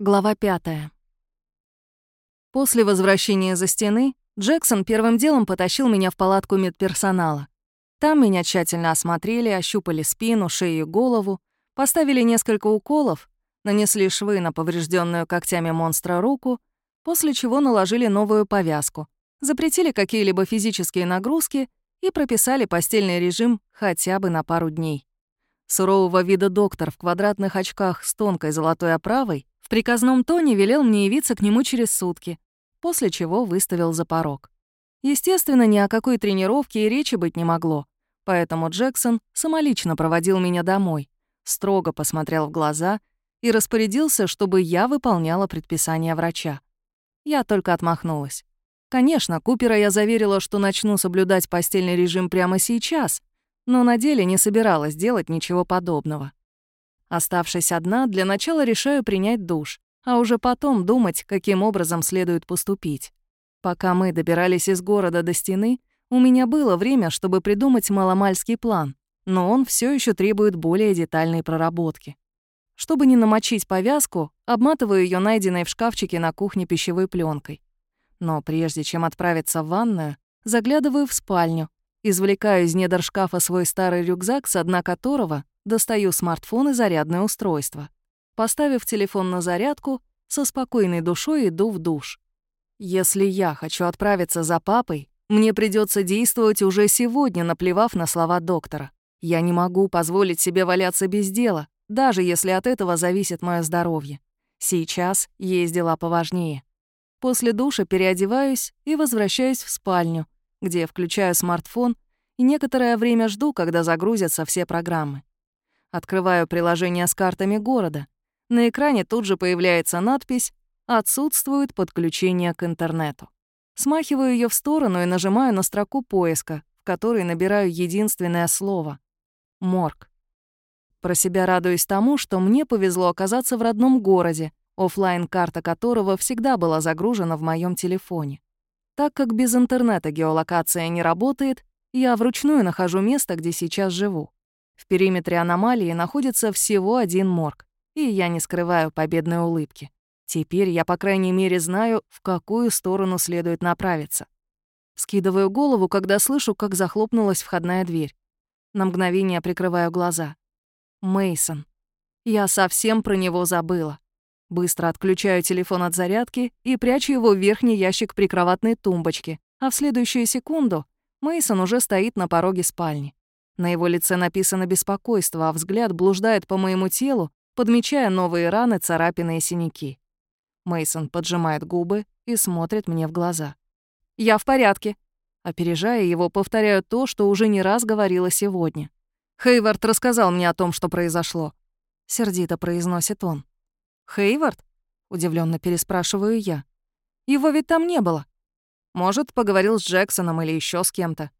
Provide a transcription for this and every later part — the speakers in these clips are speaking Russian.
Глава пятая. После возвращения за стены Джексон первым делом потащил меня в палатку медперсонала. Там меня тщательно осмотрели, ощупали спину, шею и голову, поставили несколько уколов, нанесли швы на поврежденную когтями монстра руку, после чего наложили новую повязку, запретили какие-либо физические нагрузки и прописали постельный режим хотя бы на пару дней. Сурового вида доктор в квадратных очках с тонкой золотой оправой в приказном тоне велел мне явиться к нему через сутки, после чего выставил за порог. Естественно, ни о какой тренировке и речи быть не могло, поэтому Джексон самолично проводил меня домой, строго посмотрел в глаза и распорядился, чтобы я выполняла предписание врача. Я только отмахнулась. Конечно, Купера я заверила, что начну соблюдать постельный режим прямо сейчас, но на деле не собиралась делать ничего подобного. Оставшись одна, для начала решаю принять душ, а уже потом думать, каким образом следует поступить. Пока мы добирались из города до стены, у меня было время, чтобы придумать маломальский план, но он все еще требует более детальной проработки. Чтобы не намочить повязку, обматываю ее найденной в шкафчике на кухне пищевой пленкой. Но прежде чем отправиться в ванную, заглядываю в спальню, извлекаю из недр шкафа свой старый рюкзак, с дна которого достаю смартфон и зарядное устройство. Поставив телефон на зарядку, со спокойной душой иду в душ. Если я хочу отправиться за папой, мне придется действовать уже сегодня, наплевав на слова доктора. Я не могу позволить себе валяться без дела, даже если от этого зависит мое здоровье. Сейчас есть дела поважнее. После душа переодеваюсь и возвращаюсь в спальню, где включаю смартфон и некоторое время жду, когда загрузятся все программы. Открываю приложение с картами города. На экране тут же появляется надпись «Отсутствует подключение к интернету». Смахиваю ее в сторону и нажимаю на строку поиска, в которой набираю единственное слово — «Морг». Про себя радуюсь тому, что мне повезло оказаться в родном городе, офлайн карта которого всегда была загружена в моем телефоне. Так как без интернета геолокация не работает, я вручную нахожу место, где сейчас живу. В периметре аномалии находится всего один морг, и я не скрываю победной улыбки. Теперь я, по крайней мере, знаю, в какую сторону следует направиться. Скидываю голову, когда слышу, как захлопнулась входная дверь. На мгновение прикрываю глаза. Мейсон. Я совсем про него забыла. Быстро отключаю телефон от зарядки и прячу его в верхний ящик прикроватной тумбочки, а в следующую секунду Мейсон уже стоит на пороге спальни. На его лице написано беспокойство, а взгляд блуждает по моему телу, подмечая новые раны, царапины и синяки. Мейсон поджимает губы и смотрит мне в глаза. «Я в порядке». Опережая его, повторяю то, что уже не раз говорила сегодня. Хейвард рассказал мне о том, что произошло. Сердито произносит он. «Хейвард?» — удивленно переспрашиваю я. «Его ведь там не было. Может, поговорил с Джексоном или еще с кем-то.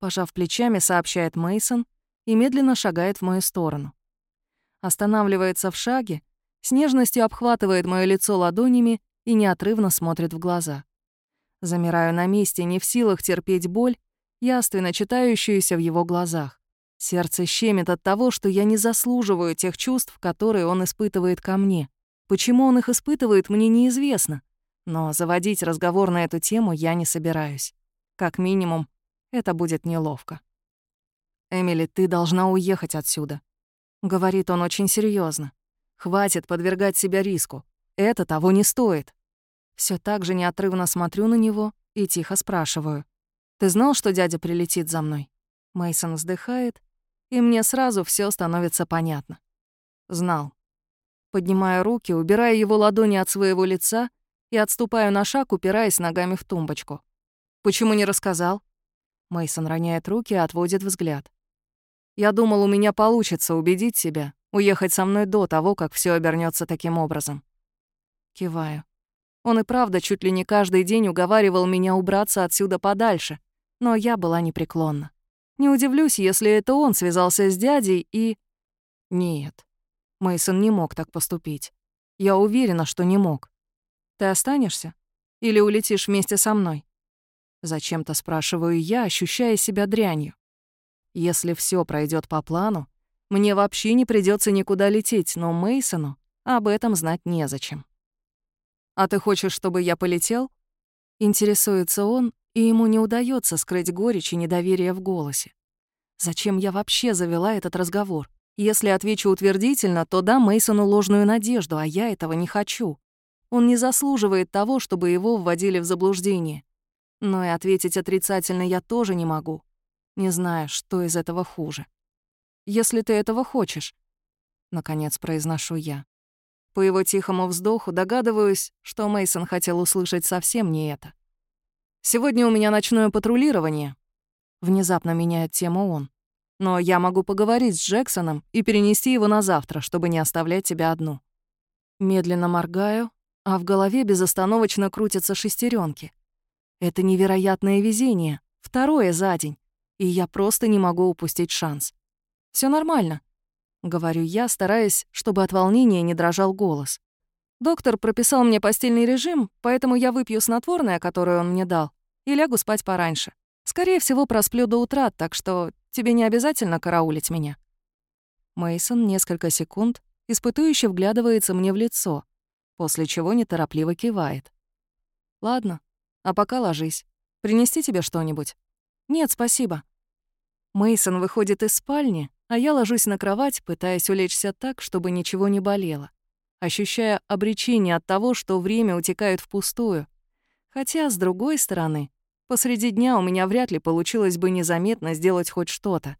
Пожав плечами, сообщает Мейсон и медленно шагает в мою сторону. Останавливается в шаге, с нежностью обхватывает мое лицо ладонями и неотрывно смотрит в глаза. Замираю на месте, не в силах терпеть боль, яственно читающуюся в его глазах. Сердце щемит от того, что я не заслуживаю тех чувств, которые он испытывает ко мне. Почему он их испытывает, мне неизвестно. Но заводить разговор на эту тему я не собираюсь. Как минимум, это будет неловко. «Эмили, ты должна уехать отсюда», — говорит он очень серьезно. «Хватит подвергать себя риску. Это того не стоит». Все так же неотрывно смотрю на него и тихо спрашиваю. «Ты знал, что дядя прилетит за мной?» Мейсон вздыхает, и мне сразу все становится понятно. Знал. Поднимаю руки, убираю его ладони от своего лица и отступаю на шаг, упираясь ногами в тумбочку. «Почему не рассказал?» Мейсон роняет руки и отводит взгляд. Я думал, у меня получится убедить себя, уехать со мной до того, как все обернется таким образом. Киваю. Он и правда чуть ли не каждый день уговаривал меня убраться отсюда подальше, но я была непреклонна. Не удивлюсь, если это он связался с дядей и... Нет, Мейсон не мог так поступить. Я уверена, что не мог. Ты останешься? Или улетишь вместе со мной? Зачем-то спрашиваю я, ощущая себя дрянью. Если все пройдет по плану, мне вообще не придется никуда лететь, но Мейсону об этом знать незачем. А ты хочешь, чтобы я полетел? Интересуется он, и ему не удается скрыть горечь и недоверие в голосе. Зачем я вообще завела этот разговор? Если отвечу утвердительно, то дам Мейсону ложную надежду, а я этого не хочу. Он не заслуживает того, чтобы его вводили в заблуждение. Но и ответить отрицательно я тоже не могу, не зная, что из этого хуже. «Если ты этого хочешь», — наконец произношу я. По его тихому вздоху догадываюсь, что Мейсон хотел услышать совсем не это. «Сегодня у меня ночное патрулирование», — внезапно меняет тему он. «Но я могу поговорить с Джексоном и перенести его на завтра, чтобы не оставлять тебя одну». Медленно моргаю, а в голове безостановочно крутятся шестеренки. Это невероятное везение, второе за день, и я просто не могу упустить шанс. Все нормально», — говорю я, стараясь, чтобы от волнения не дрожал голос. «Доктор прописал мне постельный режим, поэтому я выпью снотворное, которое он мне дал, и лягу спать пораньше. Скорее всего, просплю до утра, так что тебе не обязательно караулить меня». Мейсон несколько секунд испытующе вглядывается мне в лицо, после чего неторопливо кивает. «Ладно, а пока ложись. Принести тебе что-нибудь?» «Нет, спасибо». Мейсон выходит из спальни, а я ложусь на кровать, пытаясь улечься так, чтобы ничего не болело, ощущая обречение от того, что время утекает впустую. Хотя, с другой стороны, посреди дня у меня вряд ли получилось бы незаметно сделать хоть что-то.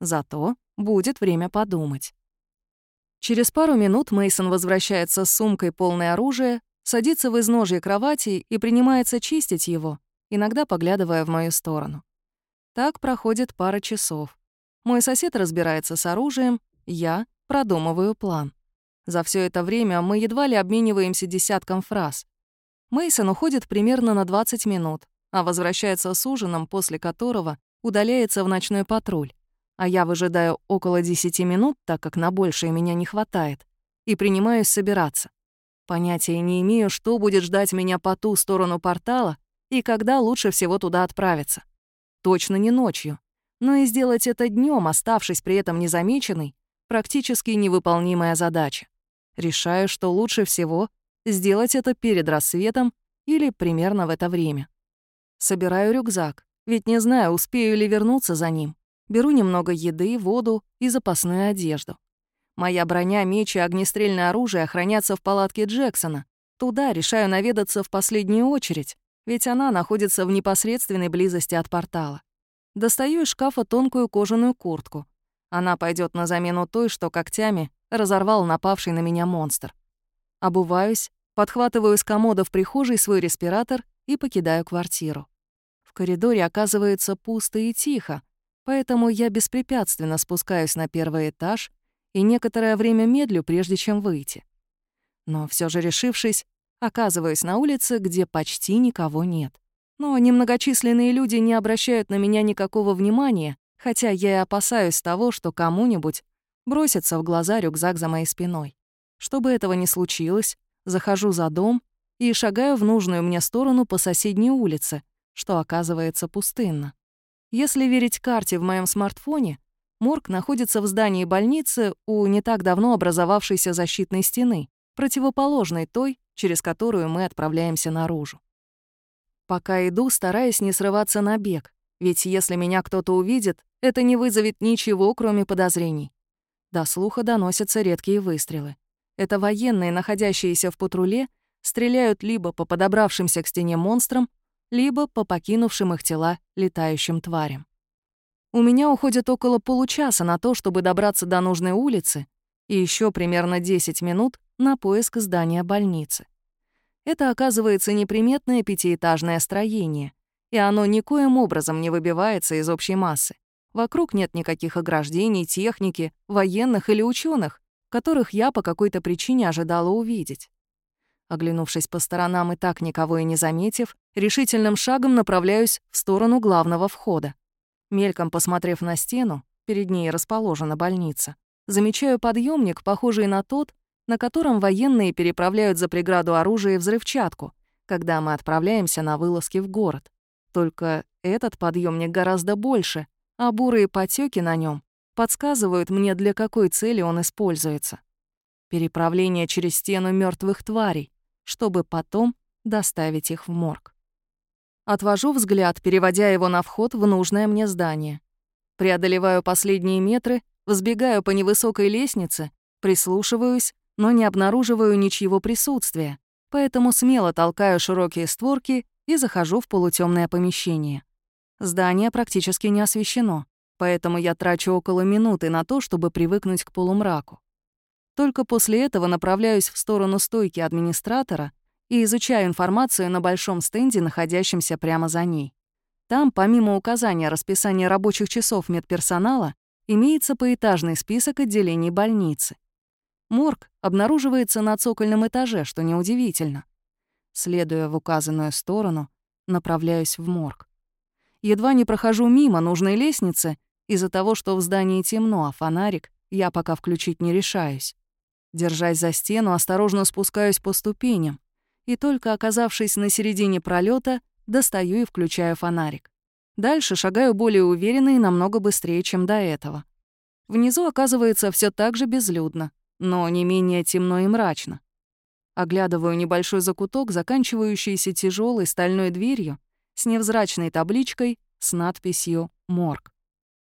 Зато будет время подумать. Через пару минут Мейсон возвращается с сумкой полной оружия, садится в изножье кровати и принимается чистить его, иногда поглядывая в мою сторону. Так проходит пара часов. Мой сосед разбирается с оружием, я продумываю план. За все это время мы едва ли обмениваемся десятком фраз. Мейсон уходит примерно на 20 минут, а возвращается с ужином, после которого удаляется в ночной патруль а я выжидаю около 10 минут, так как на большее меня не хватает, и принимаюсь собираться. Понятия не имею, что будет ждать меня по ту сторону портала и когда лучше всего туда отправиться. Точно не ночью. Но и сделать это днем, оставшись при этом незамеченной, практически невыполнимая задача. Решаю, что лучше всего сделать это перед рассветом или примерно в это время. Собираю рюкзак, ведь не знаю, успею ли вернуться за ним. Беру немного еды, воду и запасную одежду. Моя броня, меч и огнестрельное оружие хранятся в палатке Джексона. Туда решаю наведаться в последнюю очередь, ведь она находится в непосредственной близости от портала. Достаю из шкафа тонкую кожаную куртку. Она пойдет на замену той, что когтями разорвал напавший на меня монстр. Обуваюсь, подхватываю с комода в прихожей свой респиратор и покидаю квартиру. Коридоре оказывается пусто и тихо, Поэтому я беспрепятственно спускаюсь на первый этаж и некоторое время медлю, прежде чем выйти. Но все же решившись, оказываюсь на улице, где почти никого нет. Но немногочисленные люди не обращают на меня никакого внимания, хотя я и опасаюсь того, что кому-нибудь бросится в глаза рюкзак за моей спиной. Чтобы этого не случилось, захожу за дом и шагаю в нужную мне сторону по соседней улице, что оказывается пустынно. Если верить карте в моем смартфоне, морг находится в здании больницы у не так давно образовавшейся защитной стены, противоположной той, через которую мы отправляемся наружу. Пока иду, стараясь не срываться на бег, ведь если меня кто-то увидит, это не вызовет ничего, кроме подозрений. До слуха доносятся редкие выстрелы. Это военные, находящиеся в патруле, стреляют либо по подобравшимся к стене монстрам, либо по покинувшим их тела летающим тварям. У меня уходит около получаса на то, чтобы добраться до нужной улицы, и еще примерно 10 минут на поиск здания больницы. Это оказывается неприметное пятиэтажное строение, и оно никоим образом не выбивается из общей массы. Вокруг нет никаких ограждений, техники, военных или ученых, которых я по какой-то причине ожидала увидеть. Оглянувшись по сторонам и так никого и не заметив, решительным шагом направляюсь в сторону главного входа. Мельком посмотрев на стену, перед ней расположена больница, замечаю подъемник, похожий на тот, на котором военные переправляют за преграду оружие и взрывчатку, когда мы отправляемся на вылазки в город. Только этот подъемник гораздо больше, а бурые потеки на нем подсказывают мне, для какой цели он используется. Переправление через стену мертвых тварей, чтобы потом доставить их в морг. Отвожу взгляд, переводя его на вход в нужное мне здание. Преодолеваю последние метры, взбегаю по невысокой лестнице, прислушиваюсь, но не обнаруживаю ничьего присутствия, поэтому смело толкаю широкие створки и захожу в полутемное помещение. Здание практически не освещено, поэтому я трачу около минуты на то, чтобы привыкнуть к полумраку. Только после этого направляюсь в сторону стойки администратора и изучаю информацию на большом стенде, находящемся прямо за ней. Там, помимо указания расписания рабочих часов медперсонала, имеется поэтажный список отделений больницы. Морг обнаруживается на цокольном этаже, что неудивительно. Следуя в указанную сторону, направляюсь в морг. Едва не прохожу мимо нужной лестницы из-за того, что в здании темно, а фонарик я пока включить не решаюсь. Держась за стену, осторожно спускаюсь по ступеням, и только оказавшись на середине пролета, достаю и включаю фонарик. Дальше шагаю более уверенно и намного быстрее, чем до этого. Внизу оказывается все так же безлюдно, но не менее темно и мрачно. Оглядываю небольшой закуток, заканчивающийся тяжелой стальной дверью с невзрачной табличкой с надписью «Морг».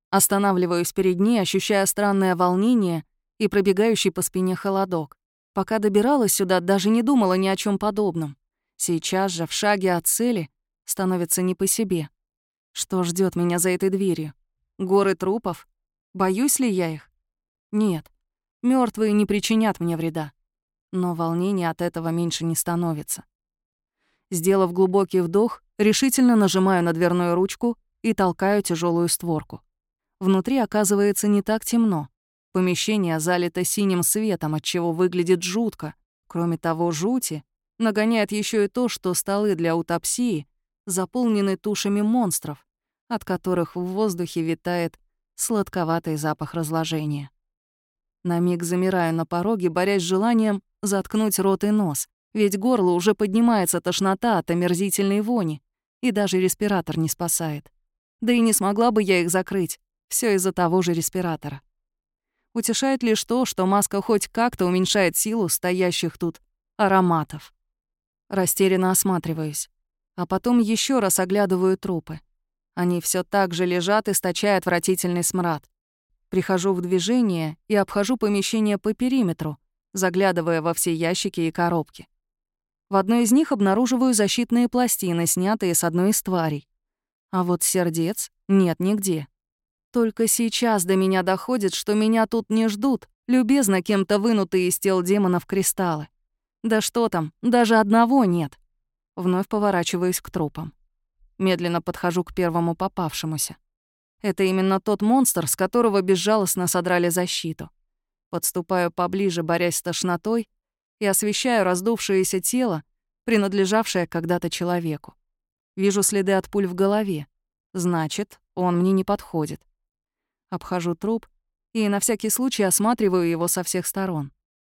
Останавливаюсь перед ней, ощущая странное волнение и пробегающий по спине холодок. Пока добиралась сюда, даже не думала ни о чем подобном. Сейчас же, в шаге от цели, становится не по себе. Что ждет меня за этой дверью? Горы трупов? Боюсь ли я их? Нет. Мертвые не причинят мне вреда. Но волнение от этого меньше не становится. Сделав глубокий вдох, решительно нажимаю на дверную ручку и толкаю тяжелую створку. Внутри оказывается не так темно. Помещение залито синим светом, отчего выглядит жутко. Кроме того, жути нагоняет еще и то, что столы для аутопсии заполнены тушами монстров, от которых в воздухе витает сладковатый запах разложения. На миг замираю на пороге, борясь с желанием заткнуть рот и нос, ведь горло уже поднимается тошнота от омерзительной вони, и даже респиратор не спасает. Да и не смогла бы я их закрыть, все из-за того же респиратора. Утешает лишь то, что маска хоть как-то уменьшает силу стоящих тут ароматов. Растерянно осматриваюсь, а потом еще раз оглядываю трупы. Они все так же лежат, источая отвратительный смрад. Прихожу в движение и обхожу помещение по периметру, заглядывая во все ящики и коробки. В одной из них обнаруживаю защитные пластины, снятые с одной из тварей. А вот сердец нет нигде. Только сейчас до меня доходит, что меня тут не ждут, любезно кем-то вынутые из тел демонов кристаллы. Да что там, даже одного нет. Вновь поворачиваюсь к трупам. Медленно подхожу к первому попавшемуся. Это именно тот монстр, с которого безжалостно содрали защиту. Подступаю поближе, борясь с тошнотой, и освещаю раздувшееся тело, принадлежавшее когда-то человеку. Вижу следы от пуль в голове. Значит, он мне не подходит. Обхожу труп и на всякий случай осматриваю его со всех сторон.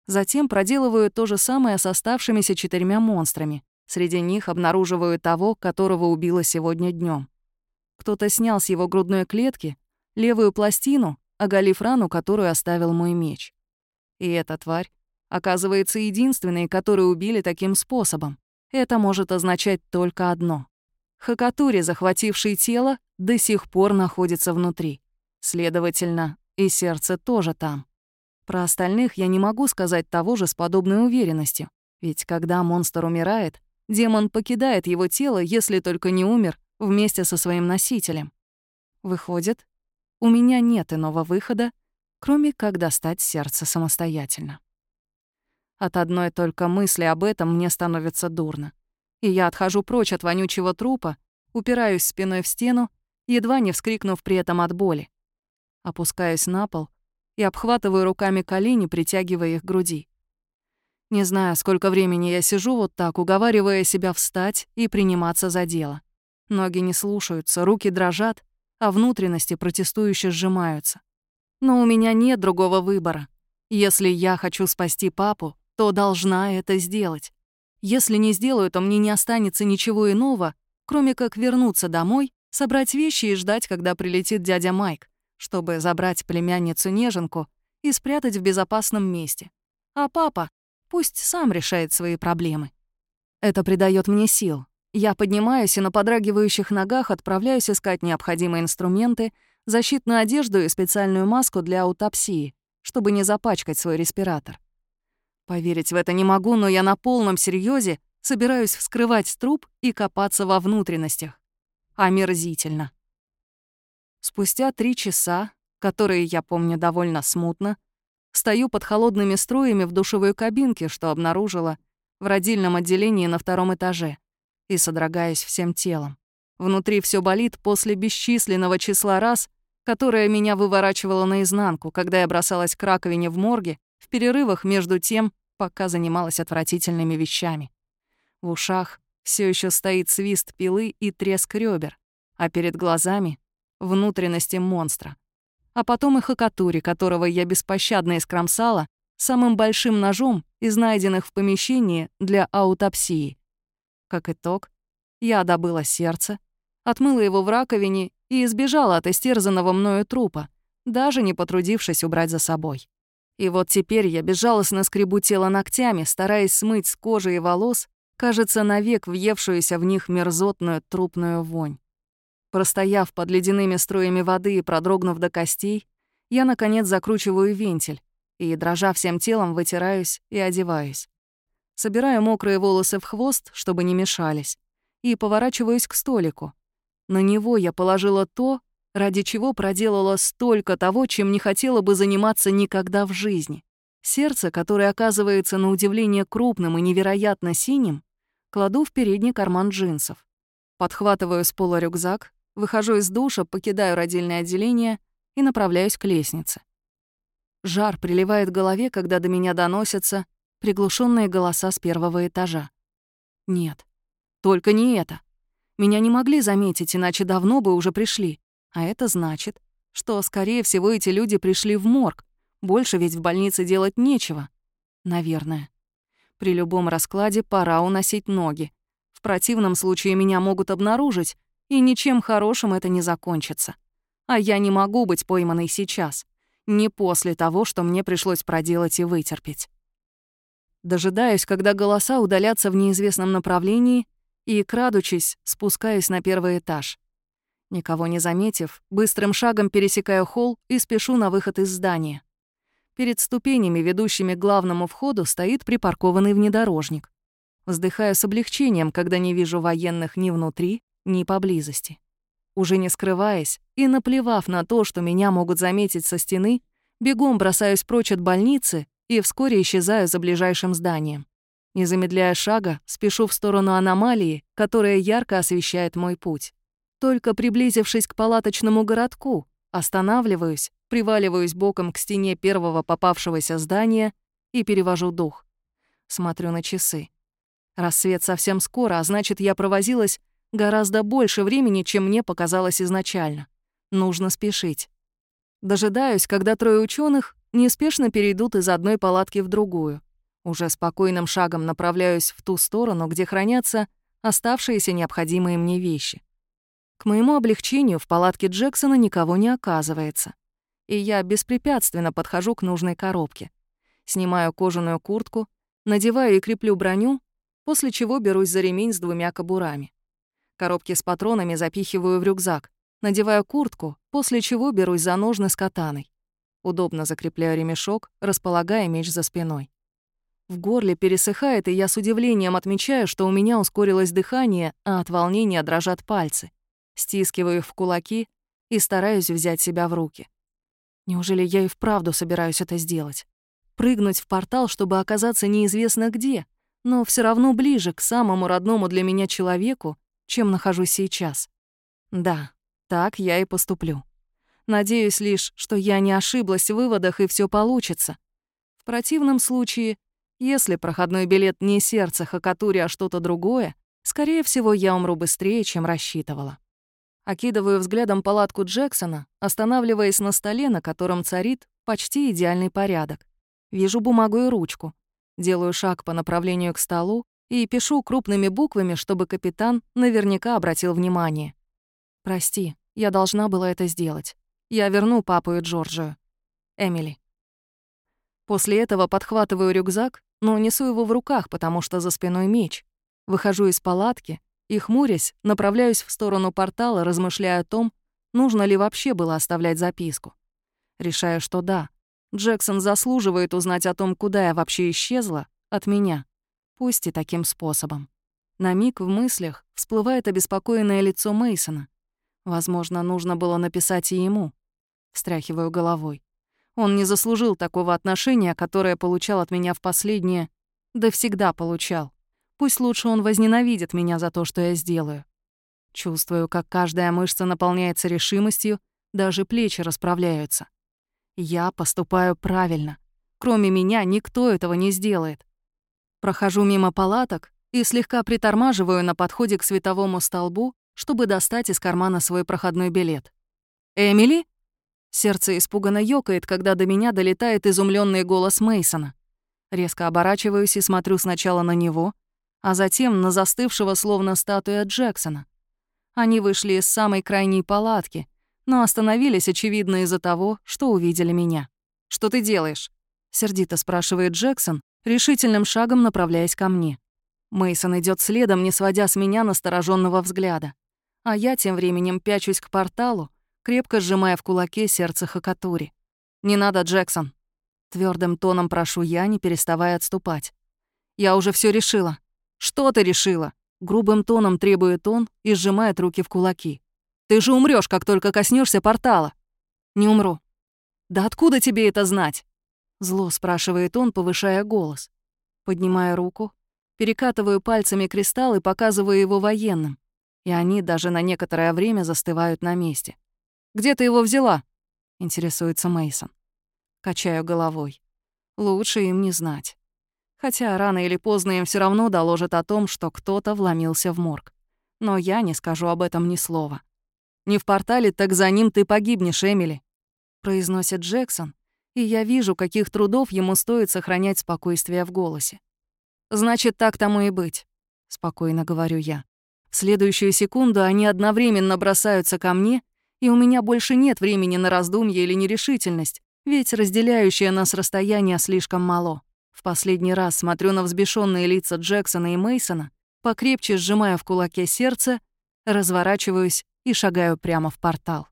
Затем проделываю то же самое с оставшимися четырьмя монстрами. Среди них обнаруживаю того, которого убила сегодня днем. Кто-то снял с его грудной клетки левую пластину, оголив рану, которую оставил мой меч. И эта тварь оказывается единственной, которую убили таким способом. Это может означать только одно. Хакатури, захвативший тело, до сих пор находится внутри. Следовательно, и сердце тоже там. Про остальных я не могу сказать того же с подобной уверенностью. Ведь когда монстр умирает, демон покидает его тело, если только не умер, вместе со своим носителем. Выходит, у меня нет иного выхода, кроме как достать сердце самостоятельно. От одной только мысли об этом мне становится дурно. И я отхожу прочь от вонючего трупа, упираюсь спиной в стену, едва не вскрикнув при этом от боли. Опускаюсь на пол и обхватываю руками колени, притягивая их к груди. Не знаю, сколько времени я сижу вот так, уговаривая себя встать и приниматься за дело. Ноги не слушаются, руки дрожат, а внутренности протестующе сжимаются. Но у меня нет другого выбора. Если я хочу спасти папу, то должна это сделать. Если не сделаю, то мне не останется ничего иного, кроме как вернуться домой, собрать вещи и ждать, когда прилетит дядя Майк чтобы забрать племянницу-неженку и спрятать в безопасном месте. А папа пусть сам решает свои проблемы. Это придает мне сил. Я поднимаюсь и на подрагивающих ногах отправляюсь искать необходимые инструменты, защитную одежду и специальную маску для аутопсии, чтобы не запачкать свой респиратор. Поверить в это не могу, но я на полном серьезе собираюсь вскрывать труп и копаться во внутренностях. Омерзительно. Спустя три часа, которые я помню довольно смутно, стою под холодными струями в душевой кабинке, что обнаружила в родильном отделении на втором этаже, и содрогаюсь всем телом. Внутри все болит после бесчисленного числа раз, которое меня выворачивало наизнанку, когда я бросалась к раковине в морге, в перерывах между тем, пока занималась отвратительными вещами. В ушах все еще стоит свист пилы и треск ребер, а перед глазами — внутренности монстра. А потом и хакатури, которого я беспощадно искромсала самым большим ножом из найденных в помещении для аутопсии. Как итог, я добыла сердце, отмыла его в раковине и избежала от истерзанного мною трупа, даже не потрудившись убрать за собой. И вот теперь я безжалостно скребу тело ногтями, стараясь смыть с кожи и волос, кажется, навек въевшуюся в них мерзотную трупную вонь. Простояв под ледяными струями воды и продрогнув до костей, я, наконец, закручиваю вентиль и, дрожа всем телом, вытираюсь и одеваюсь. Собираю мокрые волосы в хвост, чтобы не мешались, и поворачиваюсь к столику. На него я положила то, ради чего проделала столько того, чем не хотела бы заниматься никогда в жизни. Сердце, которое оказывается на удивление крупным и невероятно синим, кладу в передний карман джинсов. Подхватываю с пола рюкзак, выхожу из душа, покидаю родильное отделение и направляюсь к лестнице. Жар приливает к голове, когда до меня доносятся приглушенные голоса с первого этажа. Нет, только не это. Меня не могли заметить, иначе давно бы уже пришли. А это значит, что, скорее всего, эти люди пришли в морг. Больше ведь в больнице делать нечего. Наверное. При любом раскладе пора уносить ноги. В противном случае меня могут обнаружить, и ничем хорошим это не закончится. А я не могу быть пойманной сейчас. Не после того, что мне пришлось проделать и вытерпеть. Дожидаюсь, когда голоса удалятся в неизвестном направлении, и, крадучись, спускаюсь на первый этаж. Никого не заметив, быстрым шагом пересекаю холл и спешу на выход из здания. Перед ступенями, ведущими к главному входу, стоит припаркованный внедорожник. Вздыхаю с облегчением, когда не вижу военных ни внутри, ни поблизости. Уже не скрываясь и наплевав на то, что меня могут заметить со стены, бегом бросаюсь прочь от больницы и вскоре исчезаю за ближайшим зданием. Не замедляя шага, спешу в сторону аномалии, которая ярко освещает мой путь. Только приблизившись к палаточному городку, останавливаюсь, приваливаюсь боком к стене первого попавшегося здания и перевожу дух. Смотрю на часы. Рассвет совсем скоро, а значит, я провозилась гораздо больше времени, чем мне показалось изначально. Нужно спешить. Дожидаюсь, когда трое ученых неспешно перейдут из одной палатки в другую. Уже спокойным шагом направляюсь в ту сторону, где хранятся оставшиеся необходимые мне вещи. К моему облегчению в палатке Джексона никого не оказывается. И я беспрепятственно подхожу к нужной коробке. Снимаю кожаную куртку, надеваю и креплю броню, после чего берусь за ремень с двумя кобурами. Коробки с патронами запихиваю в рюкзак, надеваю куртку, после чего берусь за ножны с катаной. Удобно закрепляю ремешок, располагая меч за спиной. В горле пересыхает, и я с удивлением отмечаю, что у меня ускорилось дыхание, а от волнения дрожат пальцы стискиваю их в кулаки и стараюсь взять себя в руки. Неужели я и вправду собираюсь это сделать? Прыгнуть в портал, чтобы оказаться неизвестно где, но все равно ближе к самому родному для меня человеку, чем нахожусь сейчас. Да, так я и поступлю. Надеюсь лишь, что я не ошиблась в выводах и все получится. В противном случае, если проходной билет не сердце Хакатури, а что-то другое, скорее всего, я умру быстрее, чем рассчитывала. Окидываю взглядом палатку Джексона, останавливаясь на столе, на котором царит почти идеальный порядок. Вижу бумагу и ручку. Делаю шаг по направлению к столу и пишу крупными буквами, чтобы капитан наверняка обратил внимание. «Прости, я должна была это сделать. Я верну папу и Джорджию. Эмили». После этого подхватываю рюкзак, но несу его в руках, потому что за спиной меч. Выхожу из палатки и, хмурясь, направляюсь в сторону портала, размышляя о том, нужно ли вообще было оставлять записку. Решаю, что да. Джексон заслуживает узнать о том, куда я вообще исчезла, от меня. Пусть и таким способом. На миг в мыслях всплывает обеспокоенное лицо Мейсона. Возможно, нужно было написать и ему. Встряхиваю головой. Он не заслужил такого отношения, которое получал от меня в последнее, да всегда получал. Пусть лучше он возненавидит меня за то, что я сделаю. Чувствую, как каждая мышца наполняется решимостью, даже плечи расправляются. Я поступаю правильно. Кроме меня никто этого не сделает. Прохожу мимо палаток и слегка притормаживаю на подходе к световому столбу, чтобы достать из кармана свой проходной билет. «Эмили?» Сердце испуганно ёкает, когда до меня долетает изумленный голос Мейсона. Резко оборачиваюсь и смотрю сначала на него, а затем на застывшего словно статуя Джексона. Они вышли из самой крайней палатки, но остановились, очевидно, из-за того, что увидели меня. «Что ты делаешь?» — сердито спрашивает Джексон, решительным шагом направляясь ко мне. Мейсон идет следом, не сводя с меня настороженного взгляда. А я тем временем пячусь к порталу, крепко сжимая в кулаке сердце Хакатури. «Не надо, Джексон!» Твердым тоном прошу я, не переставая отступать. «Я уже все решила». «Что ты решила?» Грубым тоном требует он и сжимает руки в кулаки. «Ты же умрешь, как только коснешься портала». «Не умру». «Да откуда тебе это знать?» Зло спрашивает он, повышая голос. Поднимая руку, перекатываю пальцами кристалл и показываю его военным, и они даже на некоторое время застывают на месте. Где ты его взяла?» — интересуется Мейсон. Качаю головой. Лучше им не знать. Хотя рано или поздно им все равно доложат о том, что кто-то вломился в морг. Но я не скажу об этом ни слова. «Не в портале, так за ним ты погибнешь, Эмили», — произносит Джексон, и я вижу, каких трудов ему стоит сохранять спокойствие в голосе. «Значит, так тому и быть», — спокойно говорю я. В следующую секунду они одновременно бросаются ко мне — и у меня больше нет времени на раздумье или нерешительность, ведь разделяющее нас расстояние слишком мало. В последний раз смотрю на взбешенные лица Джексона и Мейсона, покрепче сжимая в кулаке сердце, разворачиваюсь и шагаю прямо в портал.